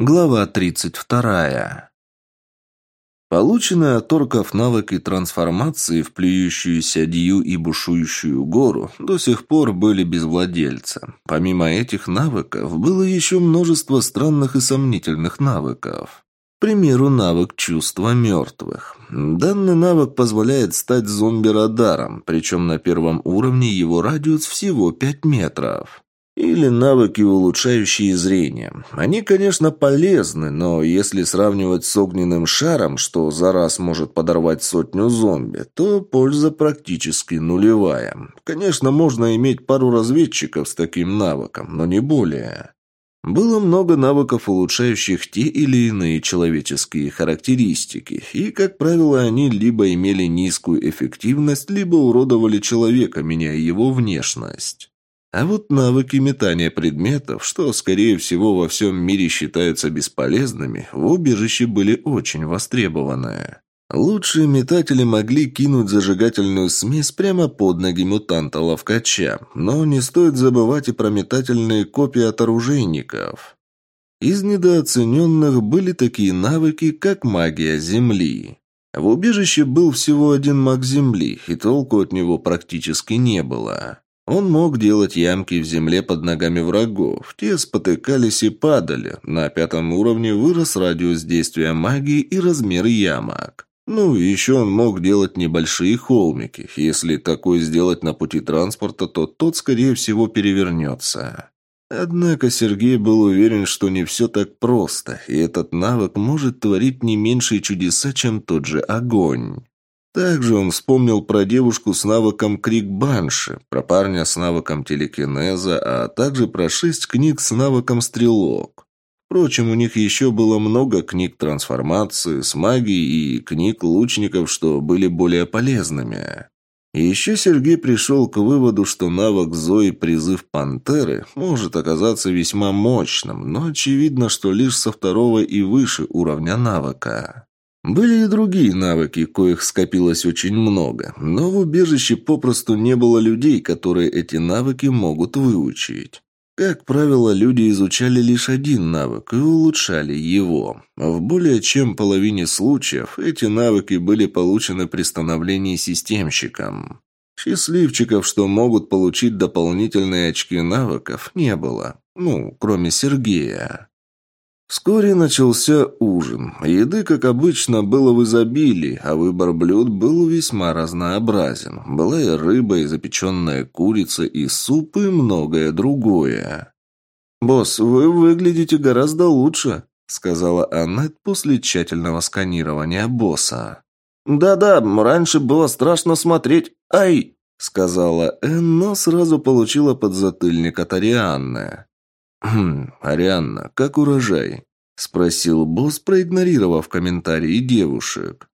Глава 32. Полученные от орков навыки трансформации в плюющуюся дью и бушующую гору до сих пор были без владельца. Помимо этих навыков, было еще множество странных и сомнительных навыков. К примеру, навык чувства мертвых. Данный навык позволяет стать зомби-радаром, причем на первом уровне его радиус всего 5 метров. Или навыки, улучшающие зрение. Они, конечно, полезны, но если сравнивать с огненным шаром, что за раз может подорвать сотню зомби, то польза практически нулевая. Конечно, можно иметь пару разведчиков с таким навыком, но не более. Было много навыков, улучшающих те или иные человеческие характеристики, и, как правило, они либо имели низкую эффективность, либо уродовали человека, меняя его внешность. А вот навыки метания предметов, что, скорее всего, во всем мире считаются бесполезными, в убежище были очень востребованы. Лучшие метатели могли кинуть зажигательную смесь прямо под ноги мутанта-ловкача, но не стоит забывать и про метательные копии от оружейников. Из недооцененных были такие навыки, как магия Земли. В убежище был всего один маг Земли, и толку от него практически не было. Он мог делать ямки в земле под ногами врагов. Те спотыкались и падали. На пятом уровне вырос радиус действия магии и размер ямок. Ну, еще он мог делать небольшие холмики. Если такое сделать на пути транспорта, то тот, скорее всего, перевернется. Однако Сергей был уверен, что не все так просто, и этот навык может творить не меньшие чудеса, чем тот же огонь. Также он вспомнил про девушку с навыком Крик Банши, про парня с навыком телекинеза, а также про шесть книг с навыком Стрелок. Впрочем, у них еще было много книг трансформации, с магией и книг лучников, что были более полезными. И еще Сергей пришел к выводу, что навык Зои «Призыв Пантеры» может оказаться весьма мощным, но очевидно, что лишь со второго и выше уровня навыка. Были и другие навыки, коих скопилось очень много, но в убежище попросту не было людей, которые эти навыки могут выучить. Как правило, люди изучали лишь один навык и улучшали его. В более чем половине случаев эти навыки были получены при становлении системщиком. Счастливчиков, что могут получить дополнительные очки навыков, не было. Ну, кроме Сергея. Вскоре начался ужин. Еды, как обычно, было в изобилии, а выбор блюд был весьма разнообразен. Была и рыба, и запеченная курица, и суп, и многое другое. «Босс, вы выглядите гораздо лучше», — сказала Аннет после тщательного сканирования босса. «Да-да, раньше было страшно смотреть. Ай!» — сказала Энн, но сразу получила подзатыльник от Арианны. «Хм, Арианна, как урожай?» – спросил босс, проигнорировав комментарии девушек.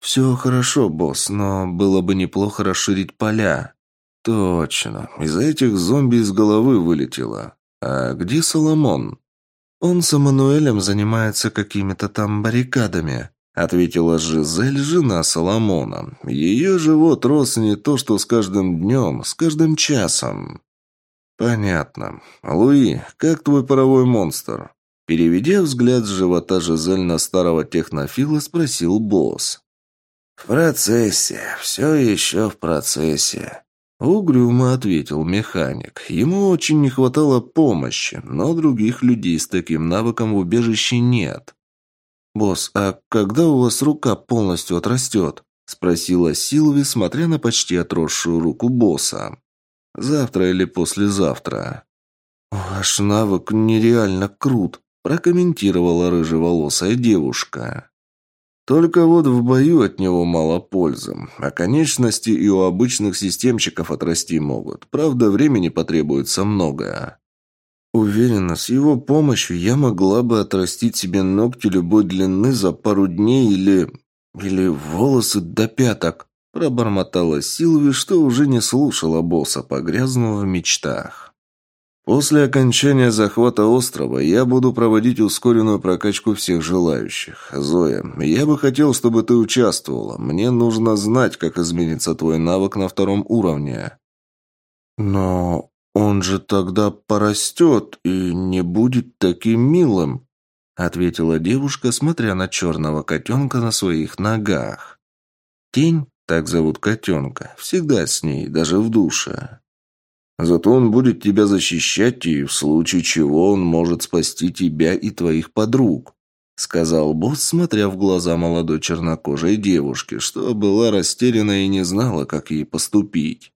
«Все хорошо, босс, но было бы неплохо расширить поля». «Точно. Из-за этих зомби из головы вылетело. А где Соломон?» «Он с Эммануэлем занимается какими-то там баррикадами», — ответила Жизель, жена Соломона. Ее живот рос не то что с каждым днем, с каждым часом. «Понятно. Луи, как твой паровой монстр?» Переведя взгляд с живота Жизель на старого технофила, спросил босс. «В процессе. Все еще в процессе». Угрюмо ответил механик. Ему очень не хватало помощи, но других людей с таким навыком в убежище нет. «Босс, а когда у вас рука полностью отрастет?» – спросила Силви, смотря на почти отросшую руку босса. Завтра или послезавтра. «Ваш навык нереально крут», – прокомментировала рыжеволосая девушка. Только вот в бою от него мало пользы, а конечности и у обычных системщиков отрасти могут. Правда, времени потребуется много. Уверена, с его помощью я могла бы отрастить себе ногти любой длины за пару дней или... или волосы до пяток. Пробормотала Силви, что уже не слушала босса, погрязнув в мечтах. После окончания захвата острова я буду проводить ускоренную прокачку всех желающих. Зоя, я бы хотел, чтобы ты участвовала. Мне нужно знать, как изменится твой навык на втором уровне. Но он же тогда порастет и не будет таким милым. ответила девушка, смотря на черного котенка на своих ногах. Тень, так зовут котенка, всегда с ней, даже в душе. Зато он будет тебя защищать, и в случае чего он может спасти тебя и твоих подруг», — сказал босс, смотря в глаза молодой чернокожей девушки, что была растеряна и не знала, как ей поступить.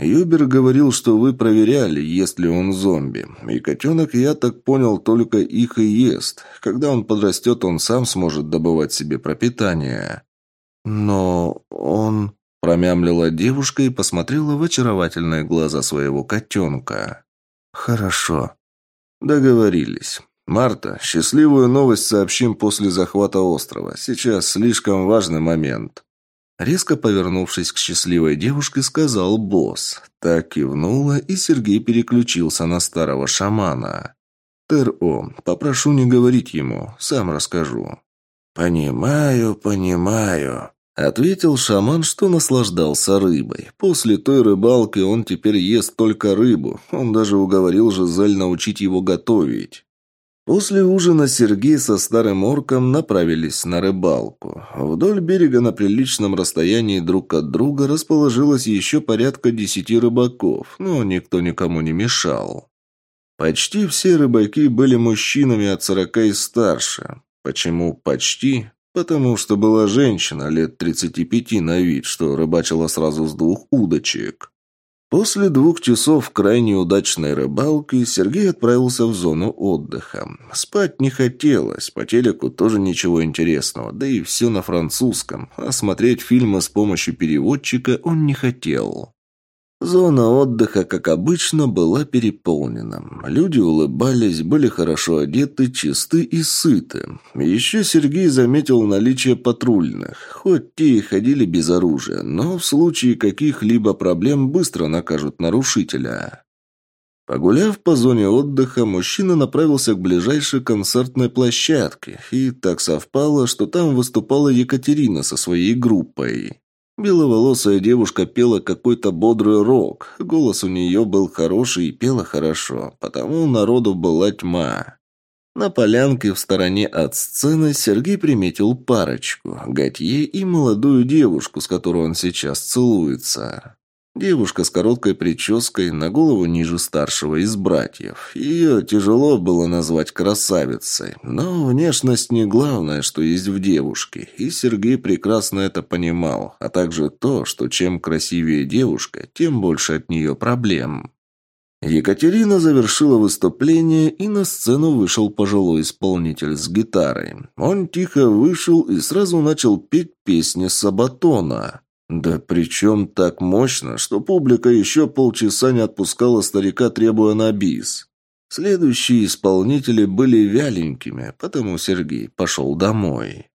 Юбер говорил, что вы проверяли, есть ли он зомби. И котенок, я так понял, только их и ест. Когда он подрастет, он сам сможет добывать себе пропитание. Но он... Промямлила девушка и посмотрела в очаровательные глаза своего котенка. «Хорошо». «Договорились. Марта, счастливую новость сообщим после захвата острова. Сейчас слишком важный момент». Резко повернувшись к счастливой девушке, сказал босс. Так кивнула, и Сергей переключился на старого шамана. «Тер-О, попрошу не говорить ему, сам расскажу». «Понимаю, понимаю», — ответил шаман, что наслаждался рыбой. После той рыбалки он теперь ест только рыбу. Он даже уговорил Жизель научить его готовить. После ужина Сергей со старым орком направились на рыбалку. Вдоль берега на приличном расстоянии друг от друга расположилось еще порядка десяти рыбаков, но никто никому не мешал. Почти все рыбаки были мужчинами от сорока и старше. Почему «почти»? Потому что была женщина лет тридцати пяти на вид, что рыбачила сразу с двух удочек. После двух часов крайне удачной рыбалки Сергей отправился в зону отдыха. Спать не хотелось, по телеку тоже ничего интересного, да и все на французском, а смотреть фильмы с помощью переводчика он не хотел. Зона отдыха, как обычно, была переполнена. Люди улыбались, были хорошо одеты, чисты и сыты. Еще Сергей заметил наличие патрульных. Хоть те и ходили без оружия, но в случае каких-либо проблем быстро накажут нарушителя. Погуляв по зоне отдыха, мужчина направился к ближайшей концертной площадке, и так совпало, что там выступала Екатерина со своей группой. Беловолосая девушка пела какой-то бодрый рок. Голос у нее был хороший и пела хорошо, потому народу была тьма. На полянке в стороне от сцены Сергей приметил парочку – Готье и молодую девушку, с которой он сейчас целуется. Девушка с короткой прической, на голову ниже старшего из братьев. Ее тяжело было назвать красавицей, но внешность не главное, что есть в девушке, и Сергей прекрасно это понимал, а также то, что чем красивее девушка, тем больше от нее проблем. Екатерина завершила выступление, и на сцену вышел пожилой исполнитель с гитарой. Он тихо вышел и сразу начал петь песни Сабатона. Да причем так мощно, что публика еще полчаса не отпускала старика, требуя на бис. Следующие исполнители были вяленькими, потому Сергей пошел домой.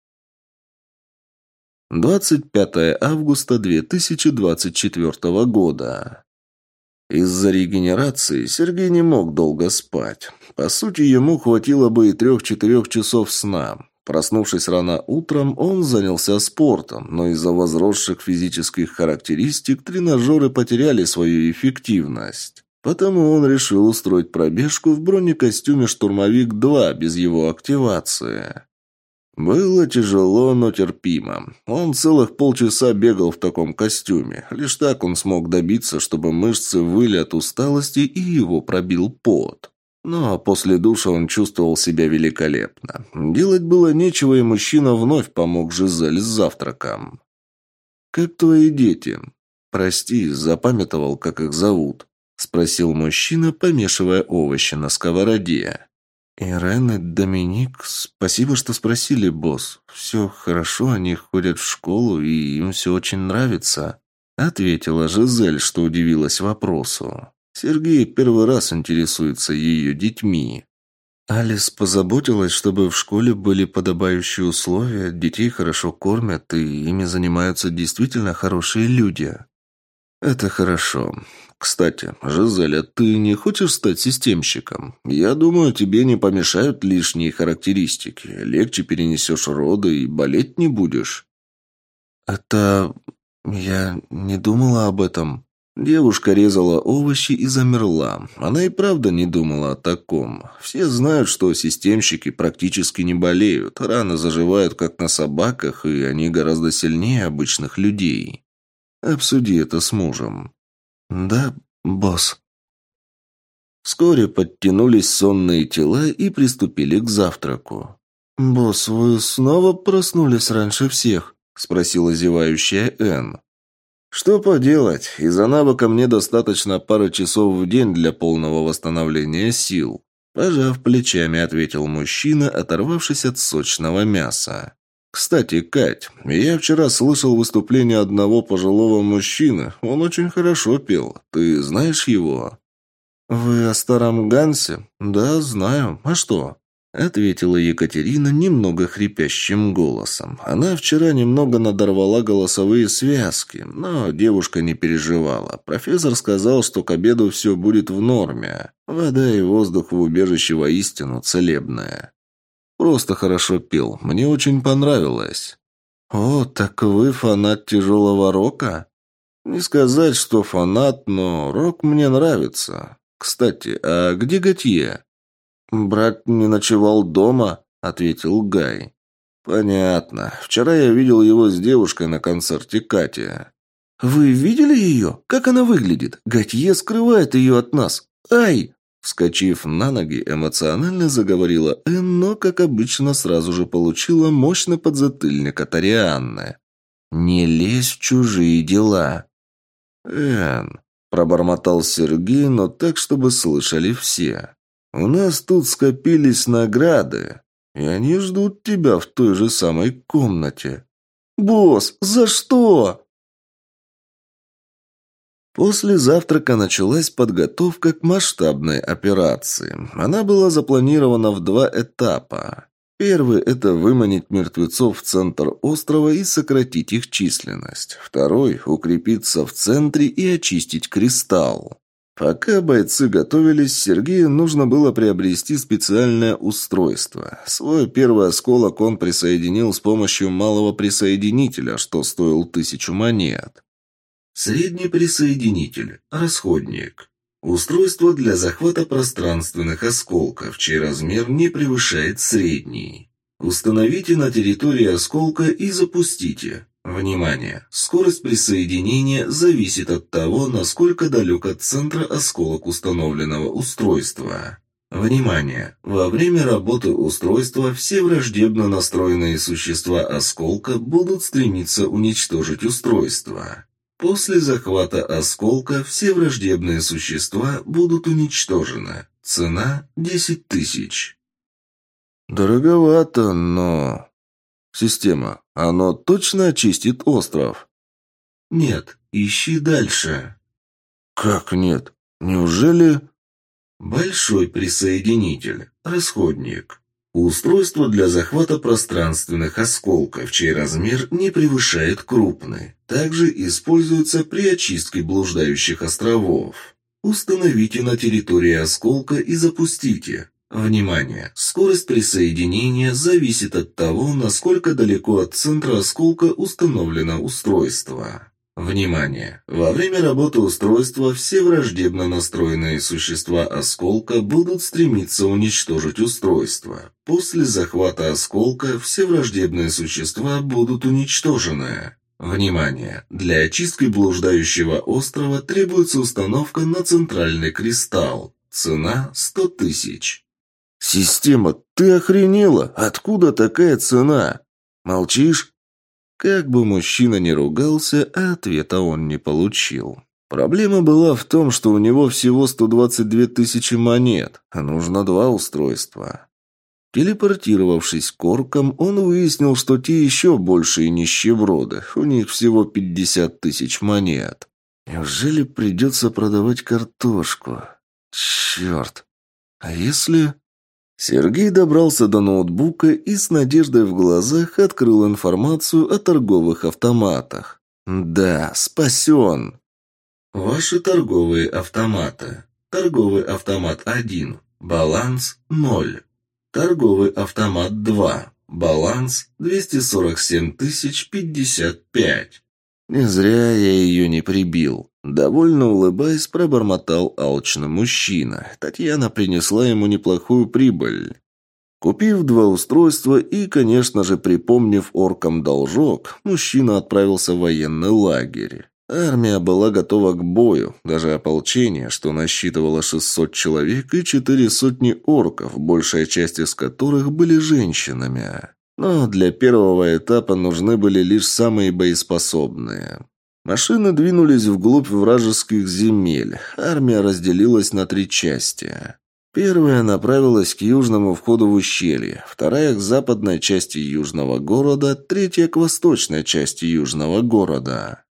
25 августа 2024 года. Из-за регенерации Сергей не мог долго спать. По сути, ему хватило бы и трех-четырех часов сна. Проснувшись рано утром, он занялся спортом, но из-за возросших физических характеристик тренажеры потеряли свою эффективность. Потому он решил устроить пробежку в бронекостюме «Штурмовик-2» без его активации. Было тяжело, но терпимо. Он целых полчаса бегал в таком костюме. Лишь так он смог добиться, чтобы мышцы выли от усталости и его пробил пот. Но после душа он чувствовал себя великолепно. Делать было нечего, и мужчина вновь помог Жизель с завтраком. «Как твои дети?» «Прости, запамятовал, как их зовут», — спросил мужчина, помешивая овощи на сковороде. «Ирен и Доминик, спасибо, что спросили, босс. Все хорошо, они ходят в школу, и им все очень нравится», — ответила Жизель, что удивилась вопросу. Сергей первый раз интересуется ее детьми. Алис позаботилась, чтобы в школе были подобающие условия, детей хорошо кормят, и ими занимаются действительно хорошие люди. Это хорошо. Кстати, Жизеля, ты не хочешь стать системщиком? Я думаю, тебе не помешают лишние характеристики. Легче перенесешь роды и болеть не будешь. Это... Я не думала об этом. Девушка резала овощи и замерла. Она и правда не думала о таком. Все знают, что системщики практически не болеют. Раны заживают, как на собаках, и они гораздо сильнее обычных людей. Обсуди это с мужем. Да, босс. Вскоре подтянулись сонные тела и приступили к завтраку. «Босс, вы снова проснулись раньше всех?» – спросила зевающая Энн. Что поделать, из-за навыка мне достаточно пары часов в день для полного восстановления сил. Пожав плечами, ответил мужчина, оторвавшись от сочного мяса. «Кстати, Кать, я вчера слышал выступление одного пожилого мужчины. Он очень хорошо пел. Ты знаешь его?» «Вы о старом Гансе?» «Да, знаю. А что?» Ответила Екатерина немного хрипящим голосом. Она вчера немного надорвала голосовые связки, но девушка не переживала. Профессор сказал, что к обеду все будет в норме. Вода и воздух в убежище воистину целебная. Просто хорошо пел. Мне очень понравилось. «О, так вы фанат тяжелого рока?» «Не сказать, что фанат, но рок мне нравится. Кстати, а где Готье?» «Брат не ночевал дома», — ответил Гай. «Понятно. Вчера я видел его с девушкой на концерте Кати». «Вы видели ее? Как она выглядит? Готье скрывает ее от нас. Ай!» Вскочив на ноги, эмоционально заговорила Энн, но, как обычно, сразу же получила мощный подзатыльник от Арианны. «Не лезь в чужие дела». «Энн», — пробормотал Сергей, но так, чтобы слышали все. У нас тут скопились награды, и они ждут тебя в той же самой комнате. Босс, за что? После завтрака началась подготовка к масштабной операции. Она была запланирована в два этапа. Первый – это выманить мертвецов в центр острова и сократить их численность. Второй – укрепиться в центре и очистить кристалл. Пока бойцы готовились, Сергею нужно было приобрести специальное устройство. Свой первый осколок он присоединил с помощью малого присоединителя, что стоил тысячу монет. Средний присоединитель. Расходник. Устройство для захвата пространственных осколков, чей размер не превышает средний. Установите на территории осколка и запустите. Внимание! Скорость присоединения зависит от того, насколько далек от центра осколок установленного устройства. Внимание! Во время работы устройства все враждебно настроенные существа осколка будут стремиться уничтожить устройство. После захвата осколка все враждебные существа будут уничтожены. Цена – 10 тысяч. Дороговато, но... Система. Оно точно очистит остров? Нет. Ищи дальше. Как нет? Неужели... Большой присоединитель. Расходник. Устройство для захвата пространственных осколков, чей размер не превышает крупный. Также используется при очистке блуждающих островов. Установите на территории осколка и запустите. Внимание! Скорость присоединения зависит от того, насколько далеко от центра осколка установлено устройство. Внимание! Во время работы устройства все враждебно настроенные существа осколка будут стремиться уничтожить устройство. После захвата осколка все враждебные существа будут уничтожены. Внимание! Для очистки блуждающего острова требуется установка на центральный кристалл. Цена 100 тысяч. «Система, ты охренела? Откуда такая цена? Молчишь?» Как бы мужчина ни ругался, ответа он не получил. Проблема была в том, что у него всего 122 тысячи монет, а нужно два устройства. Телепортировавшись к оркам, он выяснил, что те еще большие нищеброды, у них всего 50 тысяч монет. Неужели придется продавать картошку? Черт! А если... Сергей добрался до ноутбука и с надеждой в глазах открыл информацию о торговых автоматах. Да, спасен. Ваши торговые автоматы. Торговый автомат 1. Баланс 0. Торговый автомат 2. Баланс 247 055. Не зря я ее не прибил. Довольно улыбаясь, пробормотал алчный мужчина. Татьяна принесла ему неплохую прибыль. Купив два устройства и, конечно же, припомнив оркам должок, мужчина отправился в военный лагерь. Армия была готова к бою, даже ополчение, что насчитывало 600 человек и четыре сотни орков, большая часть из которых были женщинами. Но для первого этапа нужны были лишь самые боеспособные. Машины двинулись вглубь вражеских земель. Армия разделилась на три части. Первая направилась к южному входу в ущелье, вторая к западной части южного города, третья к восточной части южного города.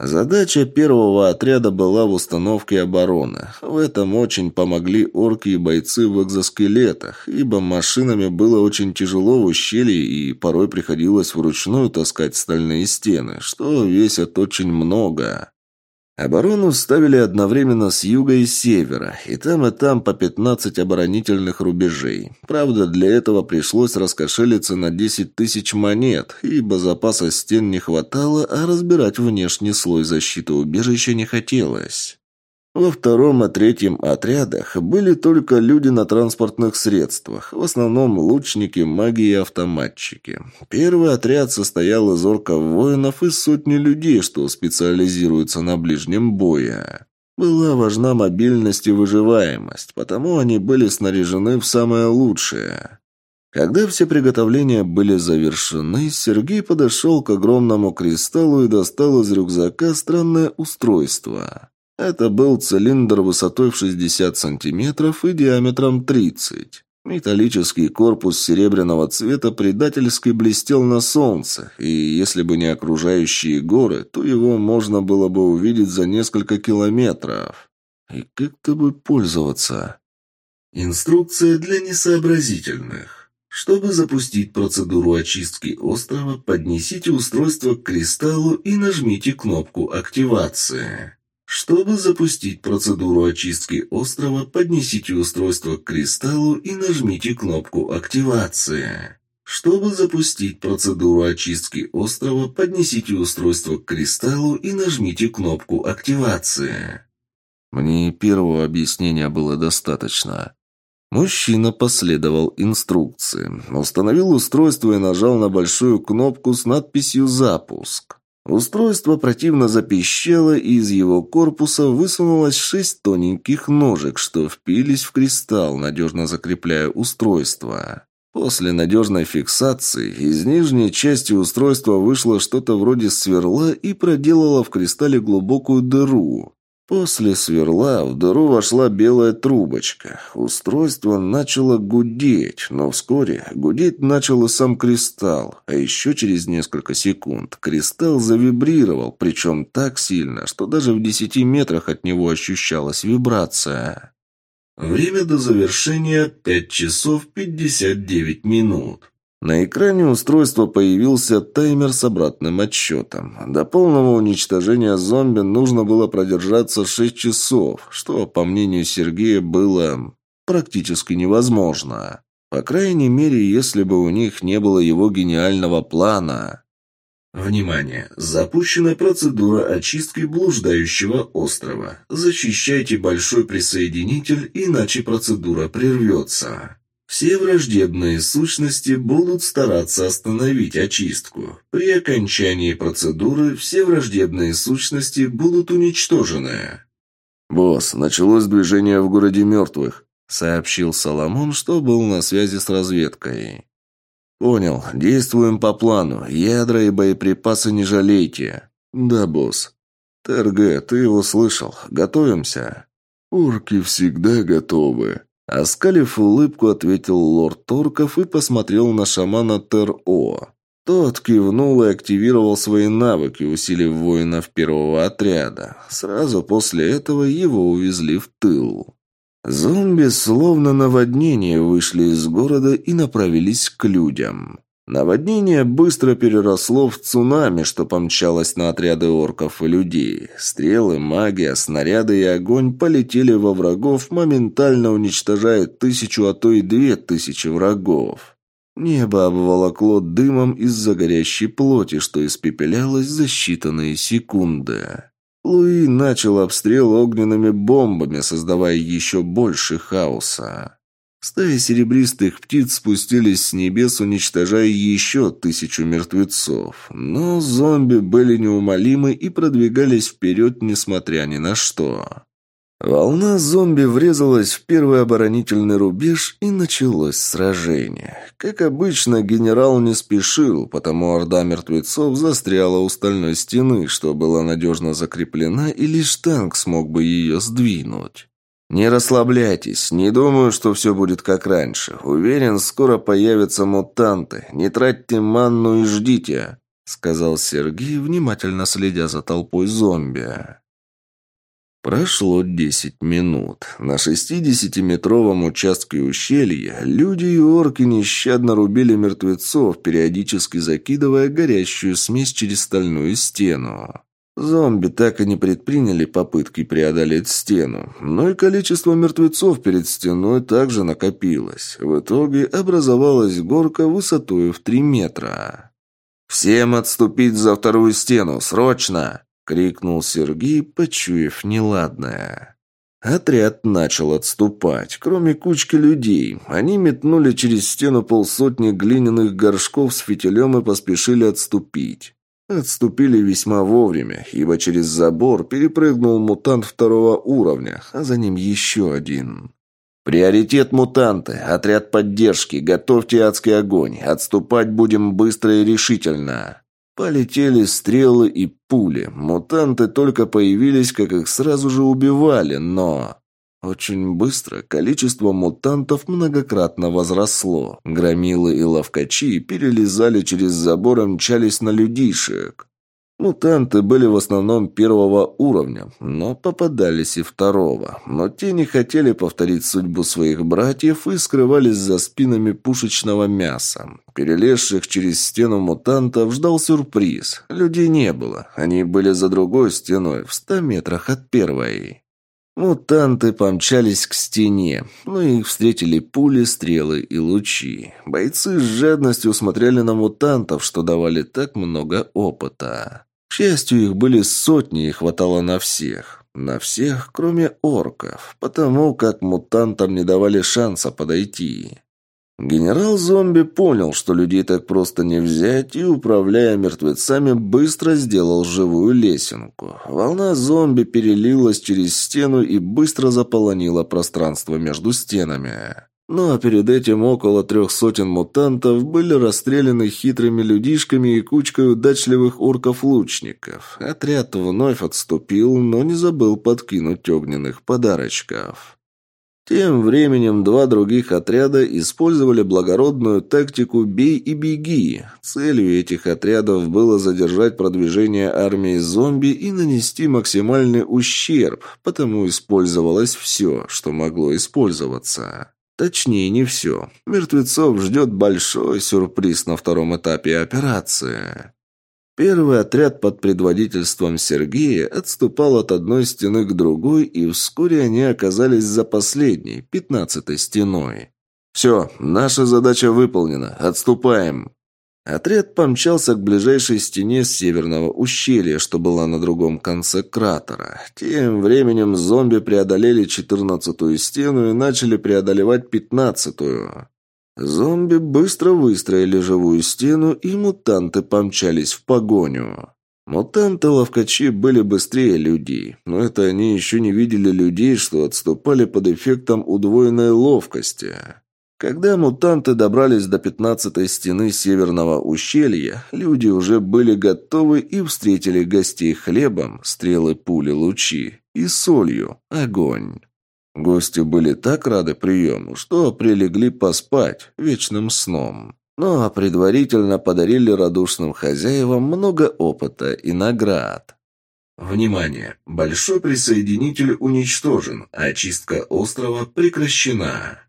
Задача первого отряда была в установке обороны. В этом очень помогли орки и бойцы в экзоскелетах, ибо машинами было очень тяжело в ущелье и порой приходилось вручную таскать стальные стены, что весят очень много. Оборону ставили одновременно с юга и севера, и там и там по 15 оборонительных рубежей. Правда, для этого пришлось раскошелиться на 10 тысяч монет, ибо запаса стен не хватало, а разбирать внешний слой защиты убежища не хотелось. Во втором и третьем отрядах были только люди на транспортных средствах, в основном лучники, маги и автоматчики. Первый отряд состоял из орков-воинов и сотни людей, что специализируются на ближнем бое. Была важна мобильность и выживаемость, потому они были снаряжены в самое лучшее. Когда все приготовления были завершены, Сергей подошел к огромному кристаллу и достал из рюкзака странное устройство. Это был цилиндр высотой в 60 сантиметров и диаметром 30. Металлический корпус серебряного цвета предательски блестел на солнце, и если бы не окружающие горы, то его можно было бы увидеть за несколько километров. И как тобой пользоваться? Инструкция для несообразительных. Чтобы запустить процедуру очистки острова, поднесите устройство к кристаллу и нажмите кнопку активации. Чтобы запустить процедуру очистки острова, поднесите устройство к кристаллу и нажмите кнопку активации. Чтобы запустить процедуру очистки острова, поднесите устройство к кристаллу и нажмите кнопку активации. Мне первого объяснения было достаточно. Мужчина последовал инструкции, установил устройство и нажал на большую кнопку с надписью «Запуск». Устройство противно запищало, и из его корпуса высунулось шесть тоненьких ножек, что впились в кристалл, надежно закрепляя устройство. После надежной фиксации из нижней части устройства вышло что-то вроде сверла и проделало в кристалле глубокую дыру. После сверла в дыру вошла белая трубочка. Устройство начало гудеть, но вскоре гудеть начал и сам кристалл, а еще через несколько секунд кристалл завибрировал, причем так сильно, что даже в десяти метрах от него ощущалась вибрация. Время до завершения 5 часов 59 минут. На экране устройства появился таймер с обратным отсчетом. До полного уничтожения зомби нужно было продержаться 6 часов, что, по мнению Сергея, было практически невозможно. По крайней мере, если бы у них не было его гениального плана. Внимание! Запущена процедура очистки блуждающего острова. Защищайте большой присоединитель, иначе процедура прервется. Все враждебные сущности будут стараться остановить очистку. При окончании процедуры все враждебные сущности будут уничтожены. «Босс, началось движение в городе мертвых», — сообщил Соломон, что был на связи с разведкой. «Понял. Действуем по плану. Ядра и боеприпасы не жалейте». «Да, босс». «ТРГ, ты его слышал. Готовимся?» «Орки всегда готовы», Оскалив улыбку, ответил лорд Торков и посмотрел на шамана Тер-О. Тот кивнул и активировал свои навыки, усилив воинов первого отряда. Сразу после этого его увезли в тыл. Зомби словно наводнение вышли из города и направились к людям. Наводнение быстро переросло в цунами, что помчалось на отряды орков и людей. Стрелы, магия, снаряды и огонь полетели во врагов, моментально уничтожая тысячу, а то и две тысячи врагов. Небо обволокло дымом из-за горящей плоти, что испепелялось за считанные секунды. Луи начал обстрел огненными бомбами, создавая еще больше хаоса. Стаи серебристых птиц спустились с небес, уничтожая еще тысячу мертвецов. Но зомби были неумолимы и продвигались вперед, несмотря ни на что. Волна зомби врезалась в первый оборонительный рубеж, и началось сражение. Как обычно, генерал не спешил, потому орда мертвецов застряла у стальной стены, что была надежно закреплена, и лишь танк смог бы ее сдвинуть. «Не расслабляйтесь, не думаю, что все будет как раньше. Уверен, скоро появятся мутанты. Не тратьте манну и ждите», — сказал Сергей, внимательно следя за толпой зомби. Прошло десять минут. На шестидесятиметровом участке ущелья люди и орки нещадно рубили мертвецов, периодически закидывая горящую смесь через стальную стену. Зомби так и не предприняли попытки преодолеть стену, но и количество мертвецов перед стеной также накопилось. В итоге образовалась горка высотой в три метра. «Всем отступить за вторую стену! Срочно!» — крикнул Сергей, почуяв неладное. Отряд начал отступать, кроме кучки людей. Они метнули через стену полсотни глиняных горшков с фитилем и поспешили отступить. Отступили весьма вовремя, ибо через забор перепрыгнул мутант второго уровня, а за ним еще один. «Приоритет мутанты, отряд поддержки, готовьте адский огонь, отступать будем быстро и решительно». Полетели стрелы и пули. Мутанты только появились, как их сразу же убивали, но... Очень быстро количество мутантов многократно возросло. Громилы и ловкачи перелезали через забор и мчались на людишек. Мутанты были в основном первого уровня, но попадались и второго. Но те не хотели повторить судьбу своих братьев и скрывались за спинами пушечного мяса. Перелезших через стену мутантов ждал сюрприз. Людей не было. Они были за другой стеной, в ста метрах от первой. Мутанты помчались к стене, но их встретили пули, стрелы и лучи. Бойцы с жадностью смотрели на мутантов, что давали так много опыта. К счастью, их были сотни и хватало на всех. На всех, кроме орков, потому как мутантам не давали шанса подойти. Генерал-зомби понял, что людей так просто не взять, и, управляя мертвецами, быстро сделал живую лесенку. Волна зомби перелилась через стену и быстро заполонила пространство между стенами. Ну а перед этим около трех сотен мутантов были расстреляны хитрыми людишками и кучкой удачливых орков-лучников. Отряд вновь отступил, но не забыл подкинуть огненных подарочков. Тем временем два других отряда использовали благородную тактику «бей и беги». Целью этих отрядов было задержать продвижение армии зомби и нанести максимальный ущерб, потому использовалось все, что могло использоваться. Точнее, не все. Мертвецов ждет большой сюрприз на втором этапе операции. Первый отряд под предводительством Сергея отступал от одной стены к другой, и вскоре они оказались за последней, пятнадцатой стеной. «Все, наша задача выполнена. Отступаем!» Отряд помчался к ближайшей стене северного ущелья, что была на другом конце кратера. Тем временем зомби преодолели четырнадцатую стену и начали преодолевать пятнадцатую. Зомби быстро выстроили живую стену, и мутанты помчались в погоню. Мутанты-ловкачи были быстрее людей, но это они еще не видели людей, что отступали под эффектом удвоенной ловкости. Когда мутанты добрались до пятнадцатой стены северного ущелья, люди уже были готовы и встретили гостей хлебом, стрелы, пули, лучи и солью, огонь. Гости были так рады приему, что прилегли поспать вечным сном. Ну а предварительно подарили радушным хозяевам много опыта и наград. Внимание! Большой присоединитель уничтожен, очистка острова прекращена.